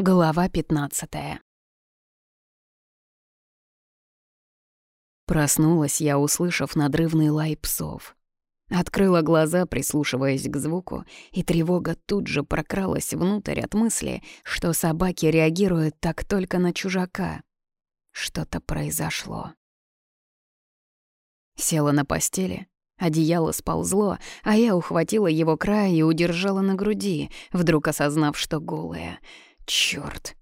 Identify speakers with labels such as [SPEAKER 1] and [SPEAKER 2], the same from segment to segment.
[SPEAKER 1] Глава 15 Проснулась я, услышав надрывный лай псов. Открыла глаза, прислушиваясь к звуку, и тревога тут же прокралась внутрь от мысли, что собаки реагируют так только на чужака. Что-то произошло. Села на постели, одеяло сползло, а я ухватила его край и удержала на груди, вдруг осознав, что голая — Чёрт.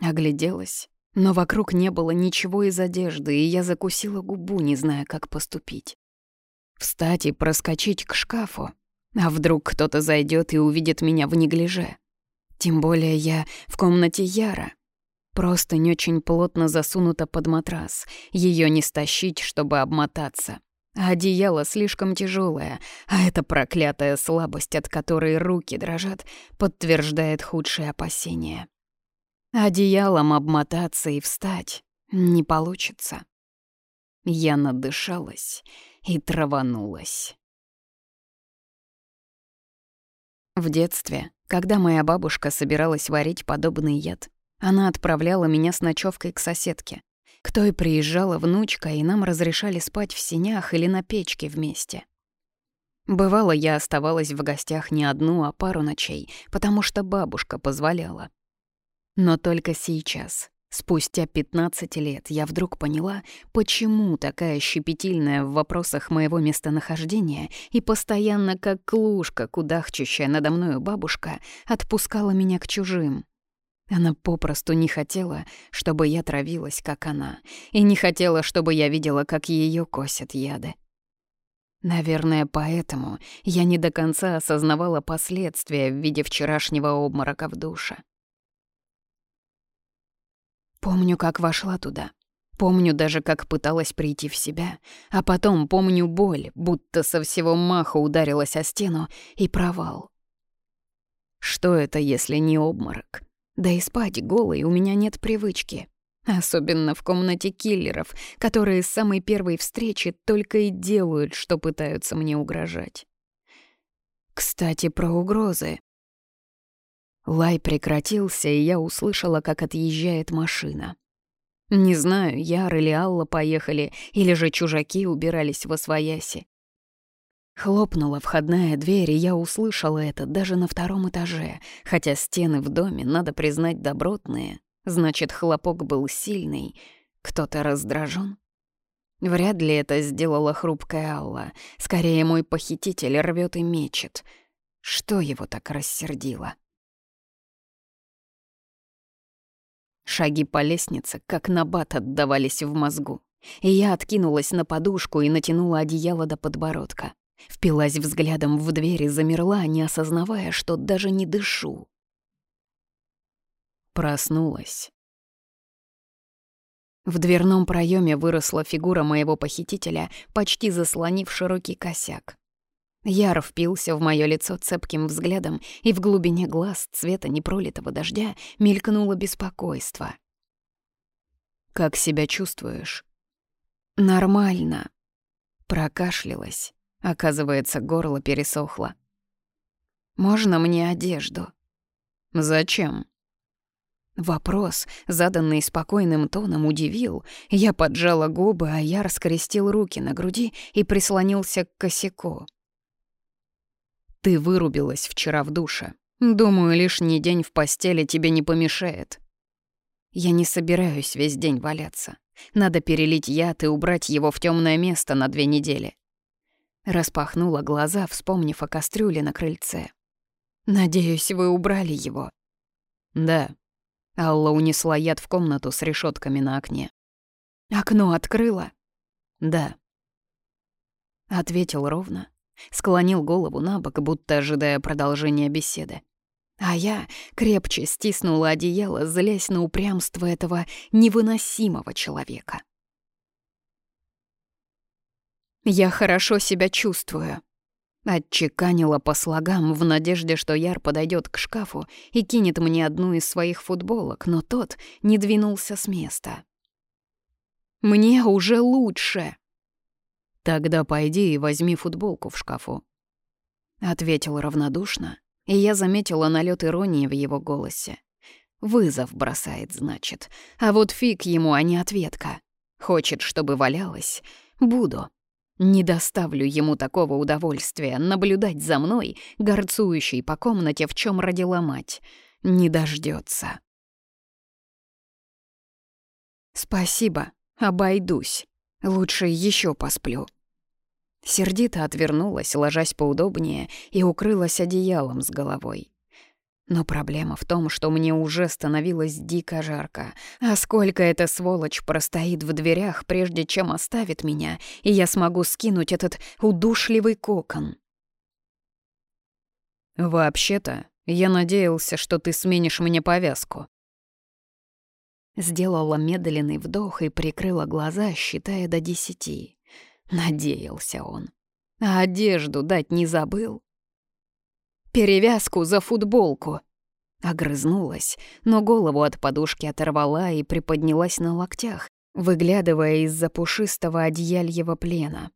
[SPEAKER 1] Огляделась, но вокруг не было ничего из одежды, и я закусила губу, не зная, как поступить. Встать и проскочить к шкафу. А вдруг кто-то зайдет и увидит меня в неглиже? Тем более я в комнате Яра. Просто не очень плотно засунута под матрас. Ее не стащить, чтобы обмотаться. Одеяло слишком тяжелое, а эта проклятая слабость, от которой руки дрожат, подтверждает худшие опасения. Одеялом обмотаться и встать не получится. Я надышалась и траванулась. В детстве, когда моя бабушка собиралась варить подобный яд, она отправляла меня с ночевкой к соседке. К той приезжала внучка, и нам разрешали спать в сенях или на печке вместе. Бывало, я оставалась в гостях не одну, а пару ночей, потому что бабушка позволяла. Но только сейчас, спустя 15 лет, я вдруг поняла, почему такая щепетильная в вопросах моего местонахождения и постоянно как клушка, кудахчущая надо мною бабушка, отпускала меня к чужим. Она попросту не хотела, чтобы я травилась, как она, и не хотела, чтобы я видела, как ее косят яды. Наверное, поэтому я не до конца осознавала последствия в виде вчерашнего обморока в душе. Помню, как вошла туда. Помню даже, как пыталась прийти в себя, а потом помню боль, будто со всего маха ударилась о стену, и провал. Что это, если не обморок? Да и спать голой у меня нет привычки. Особенно в комнате киллеров, которые с самой первой встречи только и делают, что пытаются мне угрожать. Кстати, про угрозы. Лай прекратился, и я услышала, как отъезжает машина. Не знаю, Яр или Алла поехали, или же чужаки убирались во свояси. Хлопнула входная дверь, и я услышала это даже на втором этаже, хотя стены в доме, надо признать, добротные. Значит, хлопок был сильный. Кто-то раздражен. Вряд ли это сделала хрупкая Алла. Скорее, мой похититель рвет и мечет. Что его так рассердило? Шаги по лестнице, как набат, отдавались в мозгу. И я откинулась на подушку и натянула одеяло до подбородка. Впилась взглядом в дверь и замерла, не осознавая, что даже не дышу. Проснулась. В дверном проеме выросла фигура моего похитителя, почти заслонив широкий косяк. Яр впился в мое лицо цепким взглядом, и в глубине глаз цвета непролитого дождя мелькнуло беспокойство. «Как себя чувствуешь?» «Нормально», — прокашлялась. Оказывается, горло пересохло. «Можно мне одежду?» «Зачем?» Вопрос, заданный спокойным тоном, удивил. Я поджала губы, а я раскрестил руки на груди и прислонился к косяку. «Ты вырубилась вчера в душе. Думаю, лишний день в постели тебе не помешает». «Я не собираюсь весь день валяться. Надо перелить яд и убрать его в темное место на две недели. Распахнула глаза, вспомнив о кастрюле на крыльце. «Надеюсь, вы убрали его?» «Да». Алла унесла яд в комнату с решетками на окне. «Окно открыла?» «Да». Ответил ровно, склонил голову на бок, будто ожидая продолжения беседы. А я крепче стиснула одеяло, злясь на упрямство этого невыносимого человека. «Я хорошо себя чувствую», — отчеканила по слогам в надежде, что Яр подойдет к шкафу и кинет мне одну из своих футболок, но тот не двинулся с места. «Мне уже лучше!» «Тогда пойди и возьми футболку в шкафу», — ответил равнодушно, и я заметила налет иронии в его голосе. Вызов бросает, значит. А вот фиг ему, а не ответка. Хочет, чтобы валялась. Буду. Не доставлю ему такого удовольствия наблюдать за мной, горцующей по комнате, в чем родила мать. Не дождется. Спасибо, обойдусь. Лучше еще посплю. Сердито отвернулась, ложась поудобнее, и укрылась одеялом с головой. Но проблема в том, что мне уже становилось дико жарко. А сколько эта сволочь простоит в дверях, прежде чем оставит меня, и я смогу скинуть этот удушливый кокон. «Вообще-то, я надеялся, что ты сменишь мне повязку». Сделала медленный вдох и прикрыла глаза, считая до десяти. Надеялся он. А одежду дать не забыл перевязку за футболку!» Огрызнулась, но голову от подушки оторвала и приподнялась на локтях, выглядывая из-за пушистого одеяльего плена.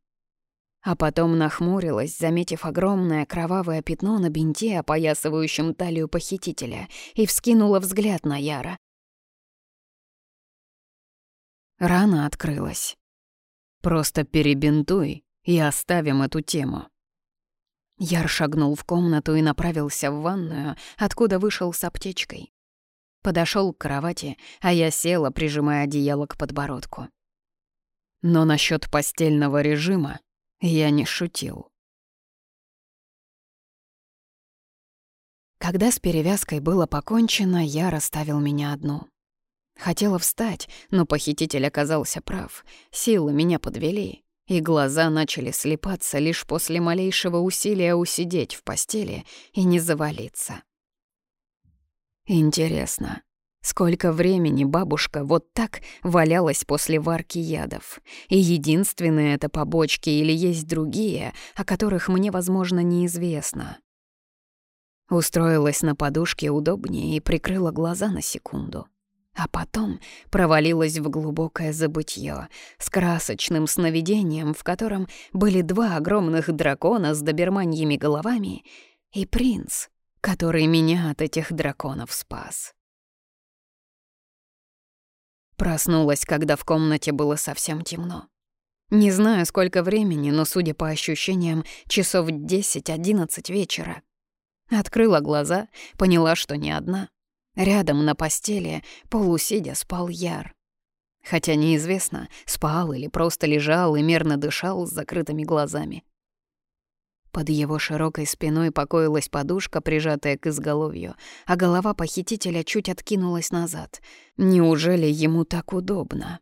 [SPEAKER 1] А потом нахмурилась, заметив огромное кровавое пятно на бинте, опоясывающем талию похитителя, и вскинула взгляд на Яра. Рана открылась. «Просто перебинтуй и оставим эту тему», Яр шагнул в комнату и направился в ванную, откуда вышел с аптечкой. Подошел к кровати, а я села, прижимая одеяло к подбородку. Но насчет постельного режима я не шутил. Когда с перевязкой было покончено, я расставил меня одну. Хотела встать, но похититель оказался прав. Силы меня подвели и глаза начали слепаться лишь после малейшего усилия усидеть в постели и не завалиться. Интересно, сколько времени бабушка вот так валялась после варки ядов? И единственные это побочки или есть другие, о которых мне, возможно, неизвестно? Устроилась на подушке удобнее и прикрыла глаза на секунду а потом провалилась в глубокое забытье с красочным сновидением, в котором были два огромных дракона с доберманьими головами и принц, который меня от этих драконов спас. Проснулась, когда в комнате было совсем темно. Не знаю, сколько времени, но, судя по ощущениям, часов 10-11 вечера. Открыла глаза, поняла, что не одна — Рядом на постели, полусидя, спал Яр. Хотя неизвестно, спал или просто лежал и мерно дышал с закрытыми глазами. Под его широкой спиной покоилась подушка, прижатая к изголовью, а голова похитителя чуть откинулась назад. Неужели ему так удобно?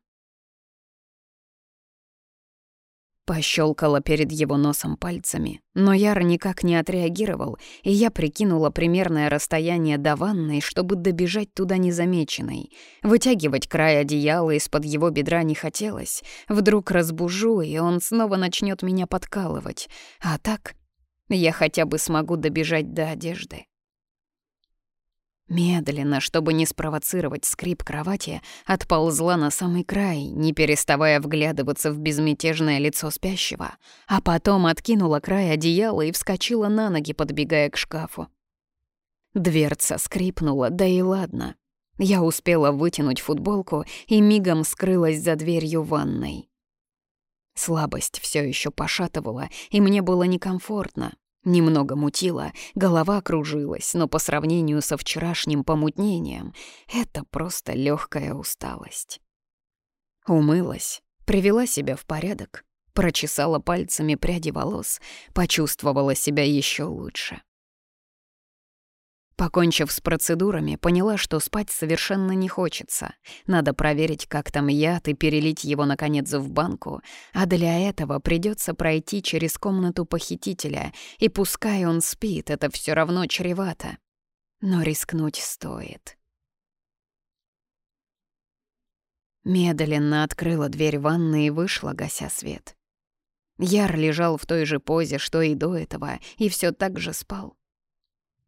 [SPEAKER 1] Пощелкала перед его носом пальцами, но Яр никак не отреагировал, и я прикинула примерное расстояние до ванной, чтобы добежать туда незамеченной. Вытягивать край одеяла из-под его бедра не хотелось. Вдруг разбужу, и он снова начнет меня подкалывать. А так я хотя бы смогу добежать до одежды. Медленно, чтобы не спровоцировать скрип кровати, отползла на самый край, не переставая вглядываться в безмятежное лицо спящего, а потом откинула край одеяла и вскочила на ноги, подбегая к шкафу. Дверца скрипнула, да и ладно. Я успела вытянуть футболку и мигом скрылась за дверью ванной. Слабость все еще пошатывала, и мне было некомфортно, Немного мутило, голова кружилась, но по сравнению со вчерашним помутнением это просто легкая усталость. Умылась, привела себя в порядок, прочесала пальцами пряди волос, почувствовала себя еще лучше. Покончив с процедурами, поняла, что спать совершенно не хочется. Надо проверить, как там яд, и перелить его, наконец, в банку. А для этого придется пройти через комнату похитителя, и пускай он спит, это все равно чревато. Но рискнуть стоит. Медленно открыла дверь ванны и вышла, гася свет. Яр лежал в той же позе, что и до этого, и все так же спал.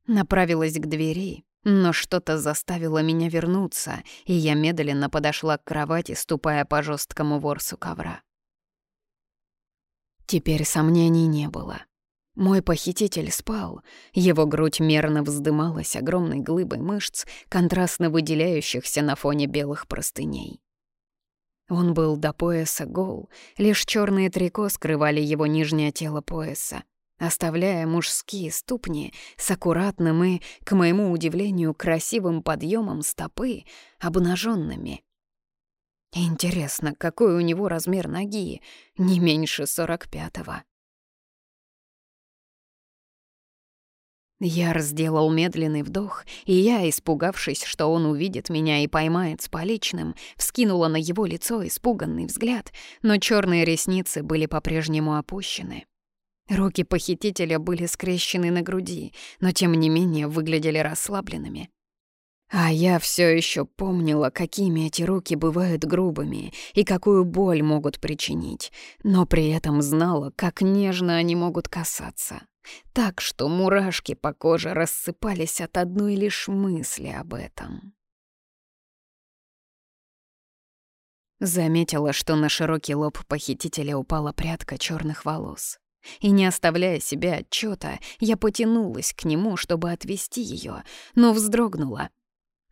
[SPEAKER 1] Направилась к двери, но что-то заставило меня вернуться, и я медленно подошла к кровати, ступая по жесткому ворсу ковра. Теперь сомнений не было. Мой похититель спал, его грудь мерно вздымалась огромной глыбой мышц, контрастно выделяющихся на фоне белых простыней. Он был до пояса гол, лишь черные трико скрывали его нижнее тело пояса, оставляя мужские ступни с аккуратным и, к моему удивлению, красивым подъемом стопы обнаженными. Интересно, какой у него размер ноги? Не меньше сорок пятого. Яр сделал медленный вдох, и я, испугавшись, что он увидит меня и поймает с поличным, вскинула на его лицо испуганный взгляд, но черные ресницы были по-прежнему опущены. Руки похитителя были скрещены на груди, но тем не менее выглядели расслабленными. А я все еще помнила, какими эти руки бывают грубыми и какую боль могут причинить, но при этом знала, как нежно они могут касаться. Так что мурашки по коже рассыпались от одной лишь мысли об этом. Заметила, что на широкий лоб похитителя упала прядка черных волос. И не оставляя себе отчета, я потянулась к нему, чтобы отвести ее, но вздрогнула.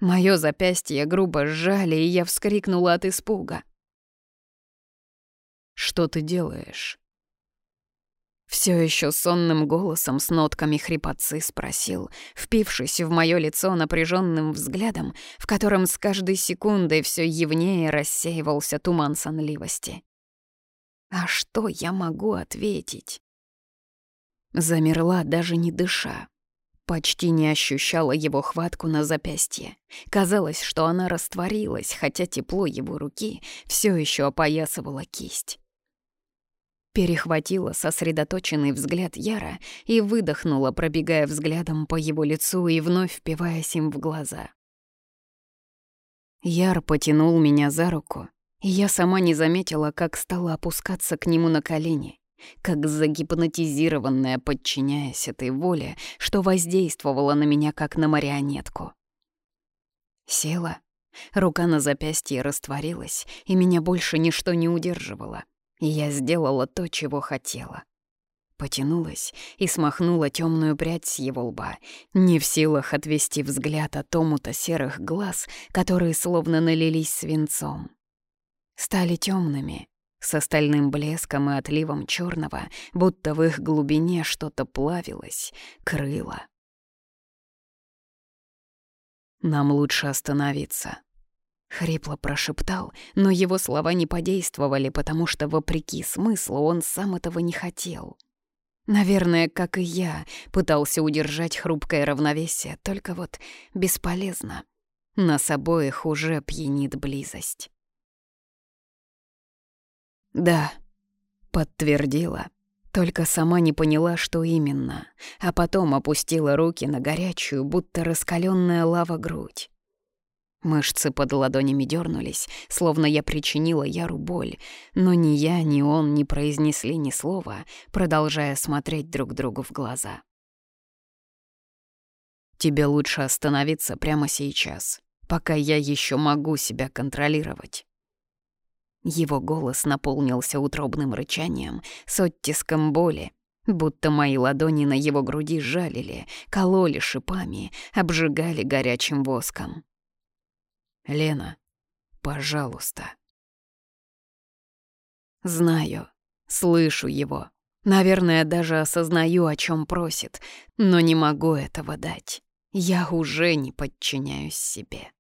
[SPEAKER 1] Моё запястье грубо сжали, и я вскрикнула от испуга. «Что ты делаешь?» Все еще сонным голосом с нотками хрипотцы спросил, впившись в мое лицо напряженным взглядом, в котором с каждой секундой все явнее рассеивался туман сонливости. А что я могу ответить? Замерла, даже не дыша. Почти не ощущала его хватку на запястье. Казалось, что она растворилась, хотя тепло его руки все еще опоясывало кисть. Перехватила сосредоточенный взгляд Яра и выдохнула, пробегая взглядом по его лицу и вновь впиваясь им в глаза. Яр потянул меня за руку, я сама не заметила, как стала опускаться к нему на колени, как загипнотизированная, подчиняясь этой воле, что воздействовала на меня как на марионетку. Села, рука на запястье растворилась, и меня больше ничто не удерживало — и я сделала то, чего хотела. Потянулась и смахнула темную прядь с его лба, не в силах отвести взгляд от омута серых глаз, которые словно налились свинцом. Стали темными, с остальным блеском и отливом черного, будто в их глубине что-то плавилось, крыло. «Нам лучше остановиться», Хрипло прошептал, но его слова не подействовали, потому что, вопреки смыслу, он сам этого не хотел. Наверное, как и я, пытался удержать хрупкое равновесие, только вот бесполезно. Нас обоих уже пьянит близость. «Да», — подтвердила, только сама не поняла, что именно, а потом опустила руки на горячую, будто раскаленная лава грудь. Мышцы под ладонями дернулись, словно я причинила Яру боль, но ни я, ни он не произнесли ни слова, продолжая смотреть друг другу в глаза. «Тебе лучше остановиться прямо сейчас, пока я еще могу себя контролировать». Его голос наполнился утробным рычанием с оттиском боли, будто мои ладони на его груди жалили, кололи шипами, обжигали горячим воском. Лена, пожалуйста. Знаю, слышу его. Наверное, даже осознаю, о чем просит, но не могу этого дать. Я уже не подчиняюсь себе.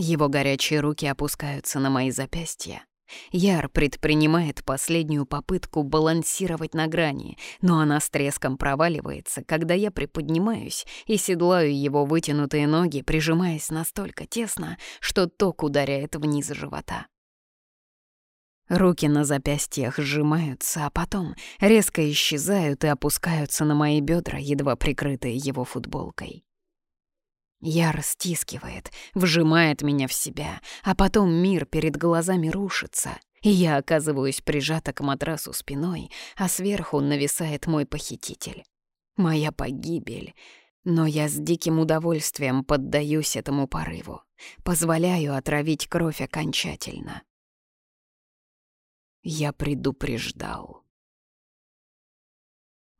[SPEAKER 1] Его горячие руки опускаются на мои запястья. Яр предпринимает последнюю попытку балансировать на грани, но она с треском проваливается, когда я приподнимаюсь и седлаю его вытянутые ноги, прижимаясь настолько тесно, что ток ударяет вниз живота. Руки на запястьях сжимаются, а потом резко исчезают и опускаются на мои бедра, едва прикрытые его футболкой. Яр стискивает, вжимает меня в себя, а потом мир перед глазами рушится, и я оказываюсь прижата к матрасу спиной, а сверху нависает мой похититель. Моя погибель. Но я с диким удовольствием поддаюсь этому порыву, позволяю отравить кровь окончательно. Я предупреждал.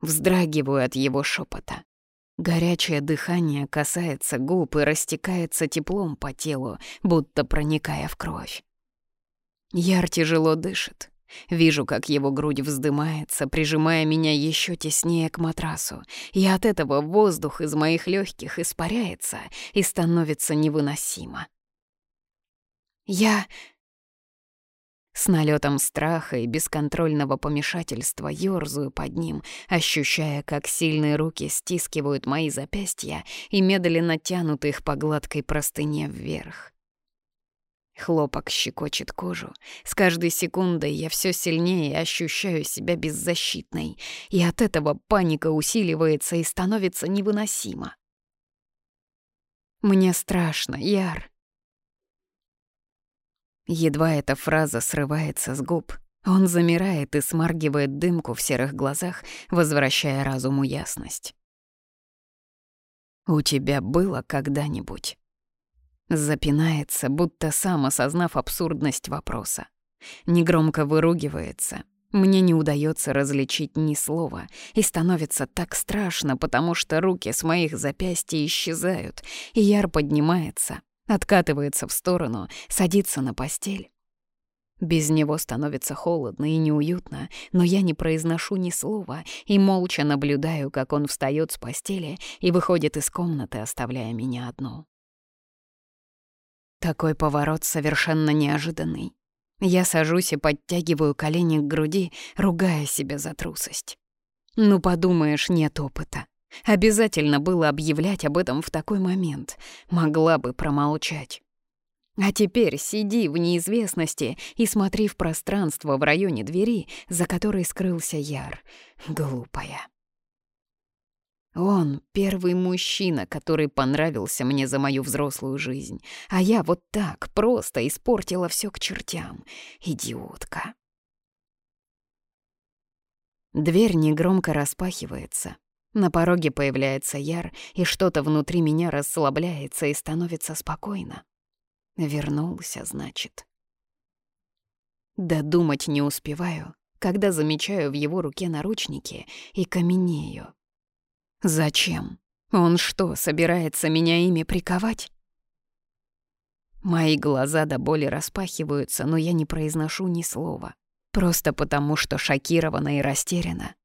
[SPEAKER 1] Вздрагиваю от его шепота. Горячее дыхание касается губ и растекается теплом по телу, будто проникая в кровь. Яр тяжело дышит. Вижу, как его грудь вздымается, прижимая меня еще теснее к матрасу, и от этого воздух из моих легких испаряется и становится невыносимо. Я с налетом страха и бесконтрольного помешательства ёрзаю под ним, ощущая, как сильные руки стискивают мои запястья и медленно тянут их по гладкой простыне вверх. Хлопок щекочет кожу. С каждой секундой я все сильнее ощущаю себя беззащитной, и от этого паника усиливается и становится невыносимо. Мне страшно, Яр. Едва эта фраза срывается с губ, он замирает и смаргивает дымку в серых глазах, возвращая разуму ясность. «У тебя было когда-нибудь?» Запинается, будто сам осознав абсурдность вопроса. Негромко выругивается. Мне не удается различить ни слова, и становится так страшно, потому что руки с моих запястья исчезают, и Яр поднимается, откатывается в сторону, садится на постель. Без него становится холодно и неуютно, но я не произношу ни слова и молча наблюдаю, как он встаёт с постели и выходит из комнаты, оставляя меня одну. Такой поворот совершенно неожиданный. Я сажусь и подтягиваю колени к груди, ругая себя за трусость. Ну, подумаешь, нет опыта. Обязательно было объявлять об этом в такой момент. Могла бы промолчать. А теперь сиди в неизвестности и смотри в пространство в районе двери, за которой скрылся Яр. Глупая. Он — первый мужчина, который понравился мне за мою взрослую жизнь. А я вот так просто испортила все к чертям. Идиотка. Дверь негромко распахивается. На пороге появляется Яр, и что-то внутри меня расслабляется и становится спокойно. Вернулся, значит. Додумать не успеваю, когда замечаю в его руке наручники и каменею. Зачем? Он что, собирается меня ими приковать? Мои глаза до боли распахиваются, но я не произношу ни слова. Просто потому, что шокирована и растеряна.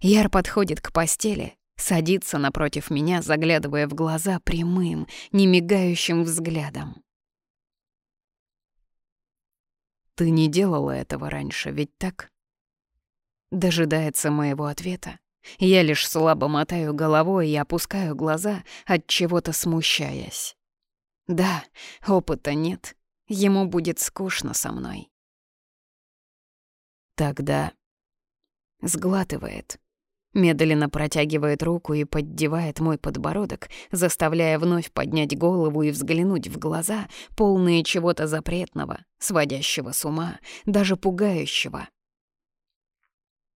[SPEAKER 1] Яр подходит к постели, садится напротив меня, заглядывая в глаза прямым, немигающим взглядом. «Ты не делала этого раньше, ведь так?» Дожидается моего ответа, я лишь слабо мотаю головой и опускаю глаза, от чего-то смущаясь. Да, опыта нет. Ему будет скучно со мной. Тогда сглатывает. Медленно протягивает руку и поддевает мой подбородок, заставляя вновь поднять голову и взглянуть в глаза, полные чего-то запретного, сводящего с ума, даже пугающего.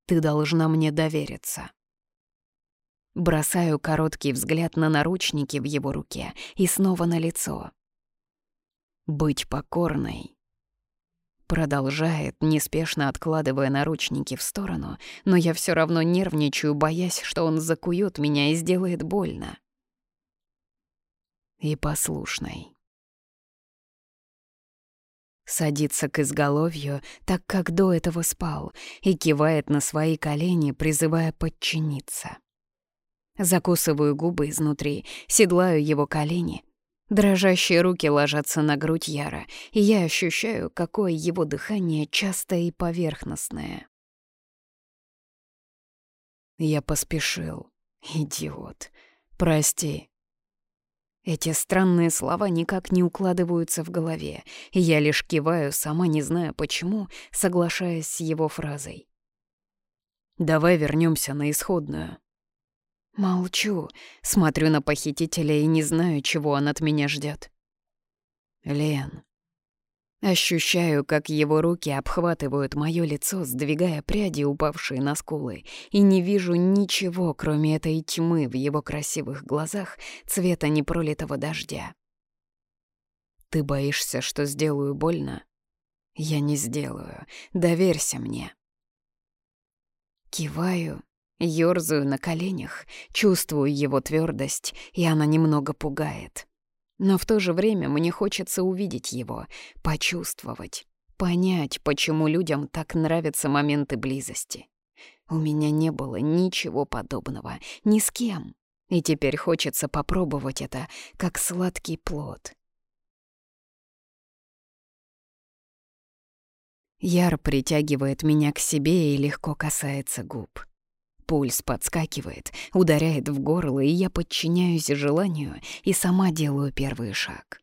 [SPEAKER 1] Ты должна мне довериться. Бросаю короткий взгляд на наручники в его руке и снова на лицо. «Быть покорной». Продолжает, неспешно откладывая наручники в сторону, но я все равно нервничаю, боясь, что он закует меня и сделает больно. И послушной. Садится к изголовью, так как до этого спал, и кивает на свои колени, призывая подчиниться. Закусываю губы изнутри, седлаю его колени. Дрожащие руки ложатся на грудь Яра, и я ощущаю, какое его дыхание частое и поверхностное. Я поспешил. Идиот. Прости. Эти странные слова никак не укладываются в голове, и я лишь киваю, сама не зная почему, соглашаясь с его фразой. «Давай вернемся на исходную». Молчу, смотрю на похитителя и не знаю, чего он от меня ждет. Лен. Ощущаю, как его руки обхватывают моё лицо, сдвигая пряди, упавшие на скулы, и не вижу ничего, кроме этой тьмы в его красивых глазах цвета непролитого дождя. Ты боишься, что сделаю больно? Я не сделаю. Доверься мне. Киваю Ёрзаю на коленях, чувствую его твердость, и она немного пугает. Но в то же время мне хочется увидеть его, почувствовать, понять, почему людям так нравятся моменты близости. У меня не было ничего подобного, ни с кем. И теперь хочется попробовать это, как сладкий плод. Яр притягивает меня к себе и легко касается губ. Пульс подскакивает, ударяет в горло, и я подчиняюсь желанию и сама делаю первый шаг.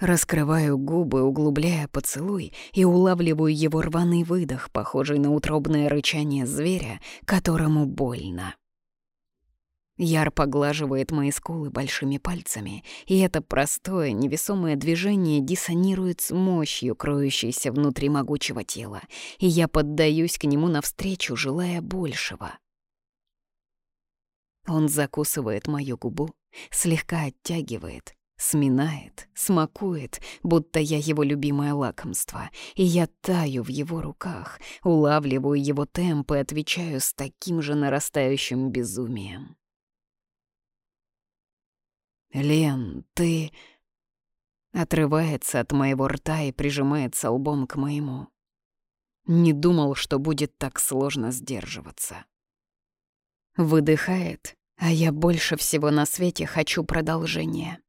[SPEAKER 1] Раскрываю губы, углубляя поцелуй, и улавливаю его рваный выдох, похожий на утробное рычание зверя, которому больно. Яр поглаживает мои скулы большими пальцами, и это простое, невесомое движение диссонирует с мощью, кроющейся внутри могучего тела, и я поддаюсь к нему навстречу, желая большего. Он закусывает мою губу, слегка оттягивает, сминает, смакует, будто я его любимое лакомство, и я таю в его руках, улавливаю его темп и отвечаю с таким же нарастающим безумием. «Лен, ты...» Отрывается от моего рта и прижимается лбом к моему. Не думал, что будет так сложно сдерживаться. Выдыхает, а я больше всего на свете хочу продолжения.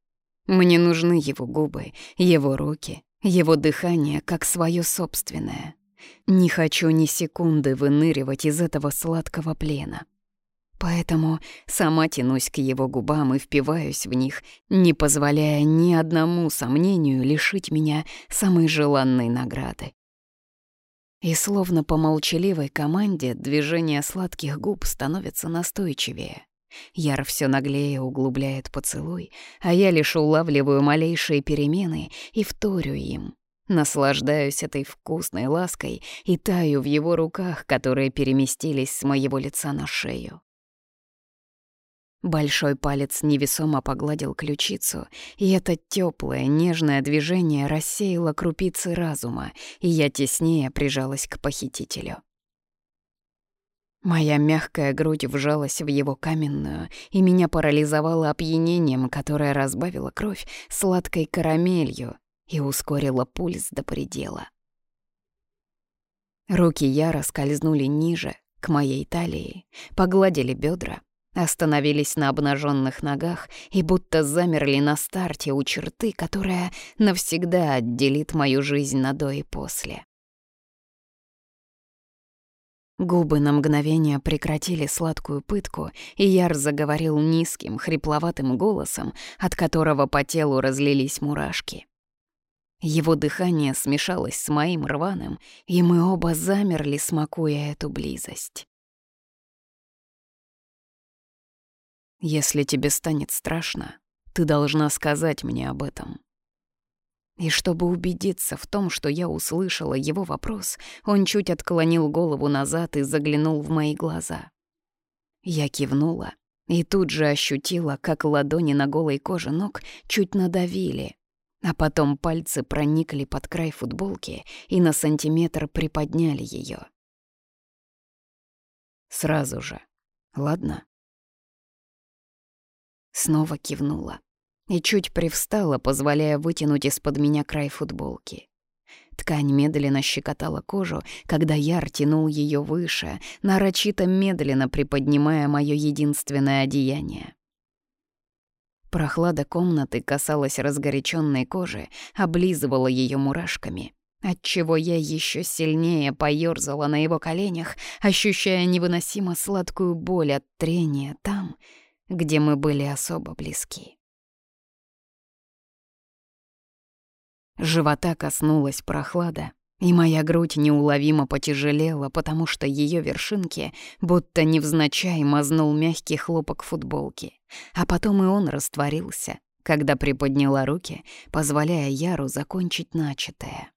[SPEAKER 1] Мне нужны его губы, его руки, его дыхание как свое собственное. Не хочу ни секунды выныривать из этого сладкого плена. Поэтому сама тянусь к его губам и впиваюсь в них, не позволяя ни одному сомнению лишить меня самой желанной награды. И словно по молчаливой команде движение сладких губ становится настойчивее. Яр все наглее углубляет поцелуй, а я лишь улавливаю малейшие перемены и вторю им. Наслаждаюсь этой вкусной лаской и таю в его руках, которые переместились с моего лица на шею. Большой палец невесомо погладил ключицу, и это теплое, нежное движение рассеяло крупицы разума, и я теснее прижалась к похитителю. Моя мягкая грудь вжалась в его каменную, и меня парализовало опьянением, которое разбавило кровь сладкой карамелью и ускорило пульс до предела. Руки Яра скользнули ниже, к моей талии, погладили бедра, Остановились на обнаженных ногах и будто замерли на старте у черты, которая навсегда отделит мою жизнь на до и после. Губы на мгновение прекратили сладкую пытку, и Яр заговорил низким, хрипловатым голосом, от которого по телу разлились мурашки. Его дыхание смешалось с моим рваным, и мы оба замерли, смакуя эту близость. Если тебе станет страшно, ты должна сказать мне об этом». И чтобы убедиться в том, что я услышала его вопрос, он чуть отклонил голову назад и заглянул в мои глаза. Я кивнула и тут же ощутила, как ладони на голой коже ног чуть надавили, а потом пальцы проникли под край футболки и на сантиметр приподняли ее. Сразу же. Ладно? Снова кивнула и чуть привстала, позволяя вытянуть из-под меня край футболки. Ткань медленно щекотала кожу, когда Яр тянул ее выше, нарочито медленно приподнимая мое единственное одеяние. Прохлада комнаты касалась разгоряченной кожи, облизывала ее мурашками, отчего я еще сильнее поёрзала на его коленях, ощущая невыносимо сладкую боль от трения там, где мы были особо близки. Живота коснулась прохлада, и моя грудь неуловимо потяжелела, потому что ее вершинки будто невзначай мазнул мягкий хлопок футболки, а потом и он растворился, когда приподняла руки, позволяя Яру закончить начатое.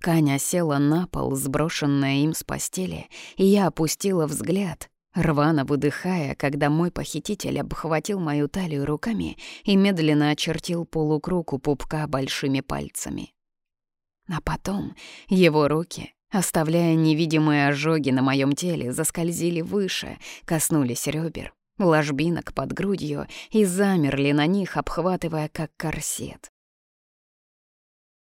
[SPEAKER 1] Каня села на пол, сброшенная им с постели, и я опустила взгляд, рвано выдыхая, когда мой похититель обхватил мою талию руками и медленно очертил полукруг у пупка большими пальцами. А потом его руки оставляя невидимые ожоги на моем теле, заскользили выше, коснулись ребер, ложбинок под грудью и замерли на них, обхватывая как корсет.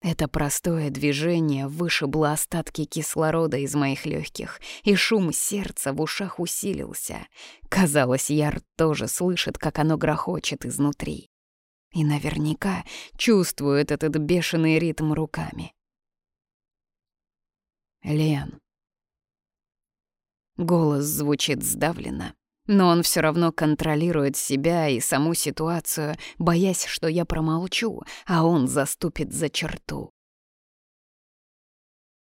[SPEAKER 1] Это простое движение вышибло остатки кислорода из моих легких, и шум сердца в ушах усилился. Казалось, Яр тоже слышит, как оно грохочет изнутри. И наверняка чувствует этот бешеный ритм руками. Лен. Голос звучит сдавленно, но он все равно контролирует себя и саму ситуацию, боясь, что я промолчу, а он заступит за черту.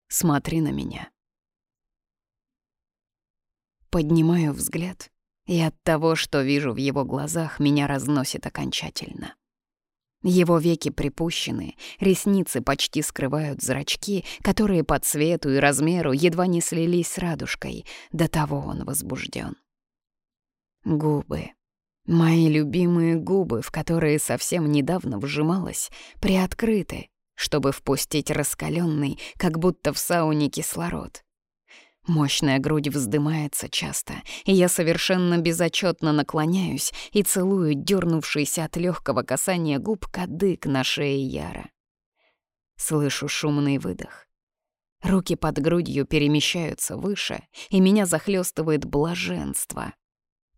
[SPEAKER 1] Смотри на меня. Поднимаю взгляд, и от того, что вижу в его глазах, меня разносит окончательно. Его веки припущены, ресницы почти скрывают зрачки, которые по цвету и размеру едва не слились с радужкой, до того он возбужден. Губы. Мои любимые губы, в которые совсем недавно вжималась, приоткрыты, чтобы впустить раскаленный, как будто в сауне кислород. Мощная грудь вздымается часто, и я совершенно безотчетно наклоняюсь и целую дернувшийся от легкого касания губ кадык на шее Яра. Слышу шумный выдох. Руки под грудью перемещаются выше, и меня захлестывает блаженство,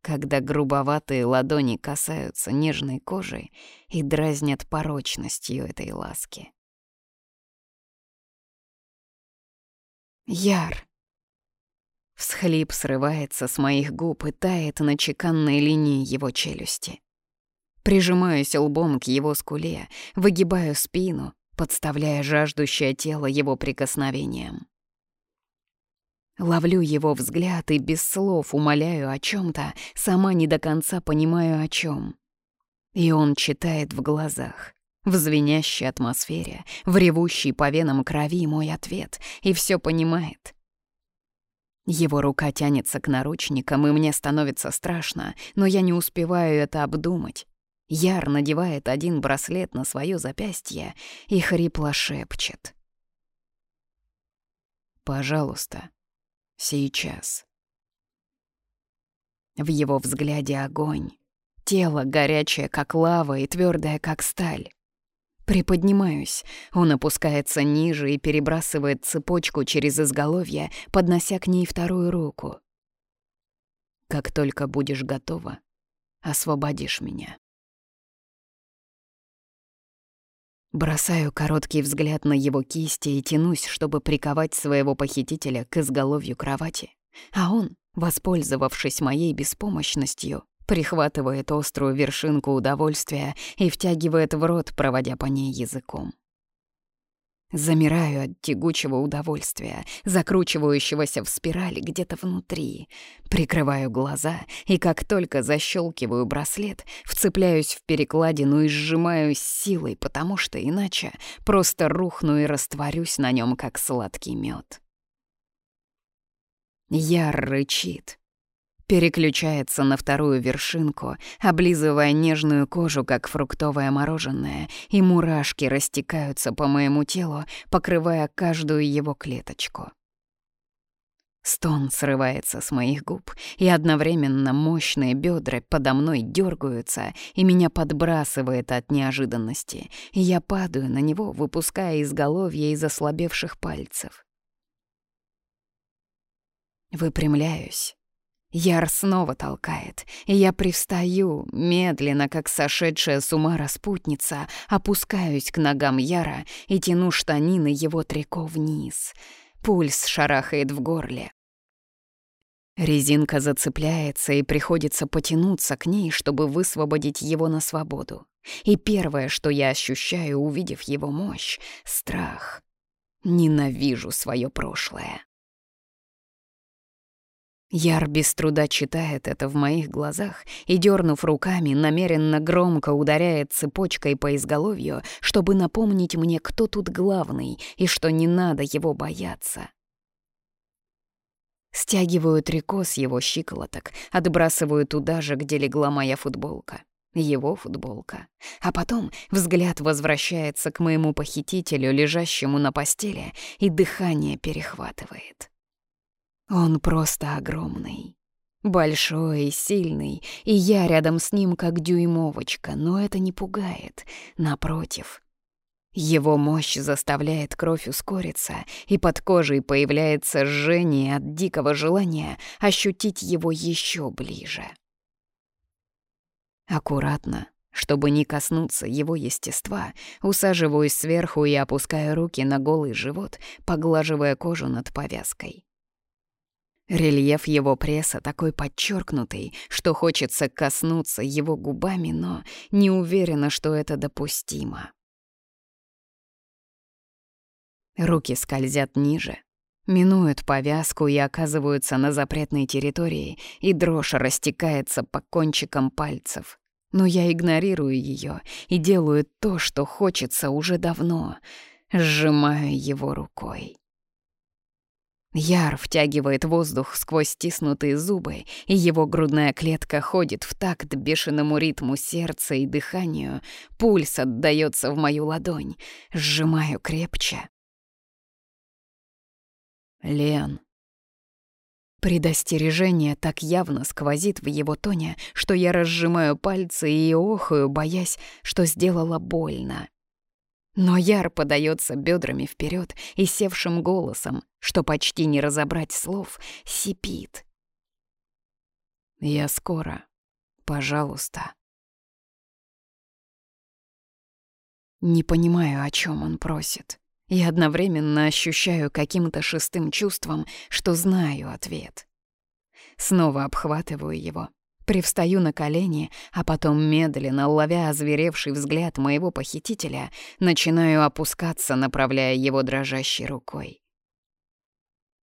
[SPEAKER 1] когда грубоватые ладони касаются нежной кожи и дразнят порочностью этой ласки. Яр. Всхлип срывается с моих губ и тает на чеканной линии его челюсти. Прижимаюсь лбом к его скуле, выгибаю спину, подставляя жаждущее тело его прикосновением. Ловлю его взгляд и без слов умоляю о чем то сама не до конца понимаю о чем. И он читает в глазах, в звенящей атмосфере, в ревущей по венам крови мой ответ, и все понимает — его рука тянется к наручникам, и мне становится страшно, но я не успеваю это обдумать. Яр надевает один браслет на свое запястье и хрипло шепчет. «Пожалуйста, сейчас». В его взгляде огонь. Тело горячее, как лава, и твердое, как сталь. Приподнимаюсь. Он опускается ниже и перебрасывает цепочку через изголовье, поднося к ней вторую руку. «Как только будешь готова, освободишь меня». Бросаю короткий взгляд на его кисти и тянусь, чтобы приковать своего похитителя к изголовью кровати. А он, воспользовавшись моей беспомощностью, прихватывает острую вершинку удовольствия и втягивает в рот, проводя по ней языком. Замираю от тягучего удовольствия, закручивающегося в спирали где-то внутри. Прикрываю глаза, и как только защелкиваю браслет, вцепляюсь в перекладину и сжимаю силой, потому что иначе просто рухну и растворюсь на нем, как сладкий мед. Яр рычит, переключается на вторую вершинку, облизывая нежную кожу, как фруктовое мороженое, и мурашки растекаются по моему телу, покрывая каждую его клеточку. Стон срывается с моих губ, и одновременно мощные бедра подо мной дергаются, и меня подбрасывает от неожиданности, и я падаю на него, выпуская изголовье из ослабевших пальцев. Выпрямляюсь, Яр снова толкает, и я привстаю, медленно, как сошедшая с ума распутница, опускаюсь к ногам Яра и тяну штанины его трико вниз. Пульс шарахает в горле. Резинка зацепляется, и приходится потянуться к ней, чтобы высвободить его на свободу. И первое, что я ощущаю, увидев его мощь — страх. Ненавижу свое прошлое. Яр без труда читает это в моих глазах и, дернув руками, намеренно громко ударяет цепочкой по изголовью, чтобы напомнить мне, кто тут главный и что не надо его бояться. Стягиваю трико с его щиколоток, отбрасываю туда же, где легла моя футболка. его футболка. А потом взгляд возвращается к моему похитителю, лежащему на постели, и дыхание перехватывает. Он просто огромный. Большой и сильный, и я рядом с ним как дюймовочка, но это не пугает. Напротив, его мощь заставляет кровь ускориться, и под кожей появляется жжение от дикого желания ощутить его еще ближе. Аккуратно, чтобы не коснуться его естества, усаживаюсь сверху и опускаю руки на голый живот, поглаживая кожу над повязкой. Рельеф его пресса такой подчеркнутый, что хочется коснуться его губами, но не уверена, что это допустимо. Руки скользят ниже, минуют повязку и оказываются на запретной территории, и дрожь растекается по кончикам пальцев. Но я игнорирую ее и делаю то, что хочется уже давно. Сжимаю его рукой. Яр втягивает воздух сквозь стиснутые зубы, и его грудная клетка ходит в такт бешеному ритму сердца и дыханию. Пульс отдаётся в мою ладонь. Сжимаю крепче, Лен. Предостережение так явно сквозит в его тоне, что я разжимаю пальцы и охаю, боясь, что сделала больно. Но Яр подается бедрами вперед и севшим голосом, что почти не разобрать слов, сипит. «Я скоро. Пожалуйста». Не понимаю, о чем он просит и одновременно ощущаю каким-то шестым чувством, что знаю ответ. Снова обхватываю его, привстаю на колени, а потом медленно, ловя озверевший взгляд моего похитителя, начинаю опускаться, направляя его дрожащей рукой.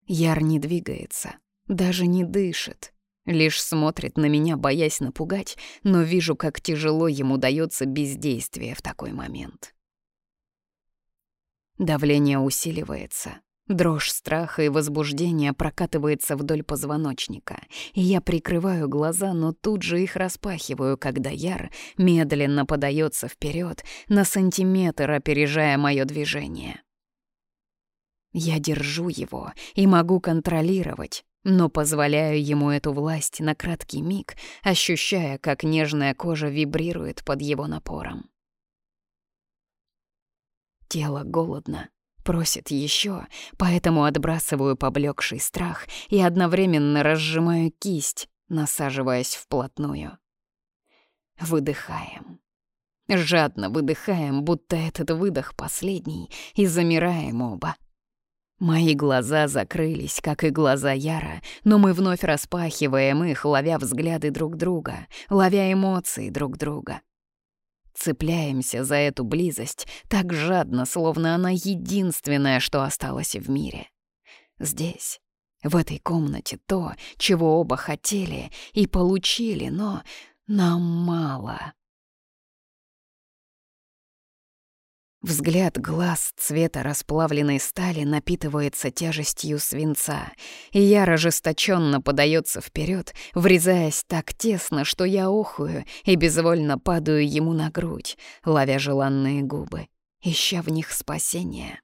[SPEAKER 1] Яр не двигается, даже не дышит, лишь смотрит на меня, боясь напугать, но вижу, как тяжело ему дается бездействие в такой момент. Давление усиливается. Дрожь страха и возбуждения прокатывается вдоль позвоночника, и я прикрываю глаза, но тут же их распахиваю, когда Яр медленно подается вперед, на сантиметр опережая мое движение. Я держу его и могу контролировать, но позволяю ему эту власть на краткий миг, ощущая, как нежная кожа вибрирует под его напором. Тело голодно, просит еще, поэтому отбрасываю поблекший страх и одновременно разжимаю кисть, насаживаясь вплотную. Выдыхаем. Жадно выдыхаем, будто этот выдох последний, и замираем оба. Мои глаза закрылись, как и глаза Яра, но мы вновь распахиваем их, ловя взгляды друг друга, ловя эмоции друг друга. Цепляемся за эту близость так жадно, словно она единственная, что осталось в мире. Здесь, в этой комнате, то, чего оба хотели и получили, но нам мало. Взгляд глаз цвета расплавленной стали напитывается тяжестью свинца, и я ожесточенно подается вперед, врезаясь так тесно, что я охую и безвольно падаю ему на грудь, ловя желанные губы, ища в них спасения.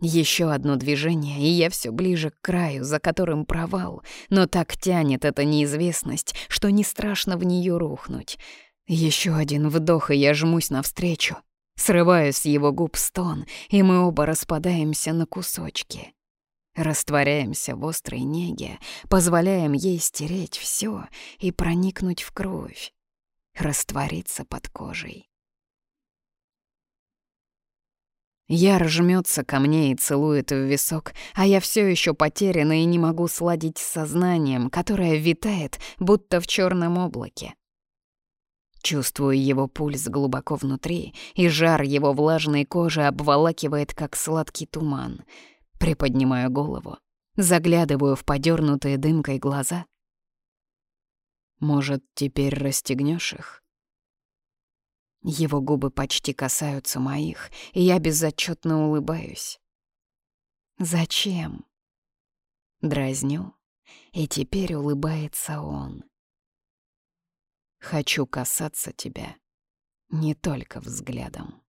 [SPEAKER 1] Еще одно движение, и я все ближе к краю, за которым провал, но так тянет эта неизвестность, что не страшно в нее рухнуть. Еще один вдох, и я жмусь навстречу, Срываю с его губ стон, и мы оба распадаемся на кусочки. Растворяемся в острой неге, позволяем ей стереть все и проникнуть в кровь, раствориться под кожей. Яр жмется ко мне и целует в висок, а я все еще потеряна и не могу сладить с сознанием, которое витает, будто в черном облаке. Чувствую его пульс глубоко внутри, и жар его влажной кожи обволакивает, как сладкий туман. Приподнимаю голову, заглядываю в подернутые дымкой глаза. «Может, теперь расстегнешь их?» Его губы почти касаются моих, и я безотчетно улыбаюсь. «Зачем?» Дразню, и теперь улыбается он. Хочу касаться тебя не только взглядом.